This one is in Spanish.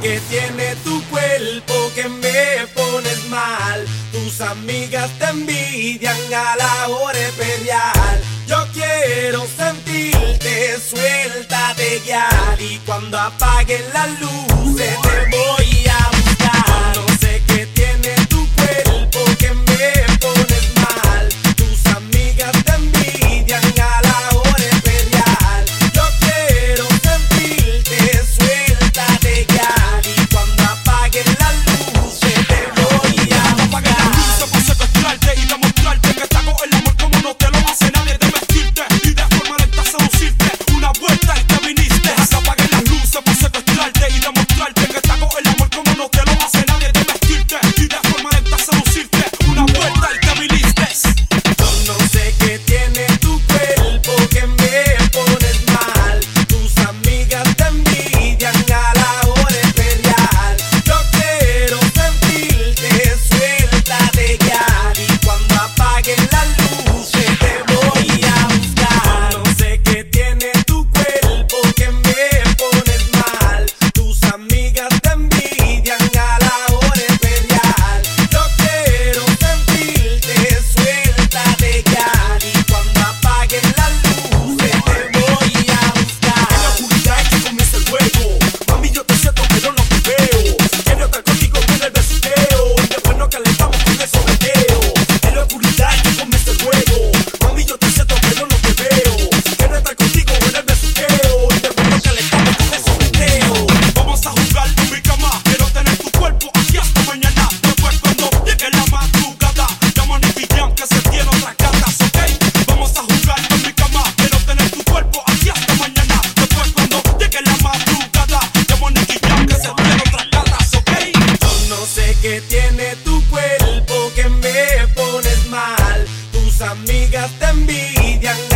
que tiene tu cuerpo que me pones mal. Tus amigas te envidian a la hora de pelear. Yo quiero sentirte, suelta de guiar. Y cuando apaguen las luces te voy que tiene tu cuerpo que me pones mal. Tus amigas te envidian.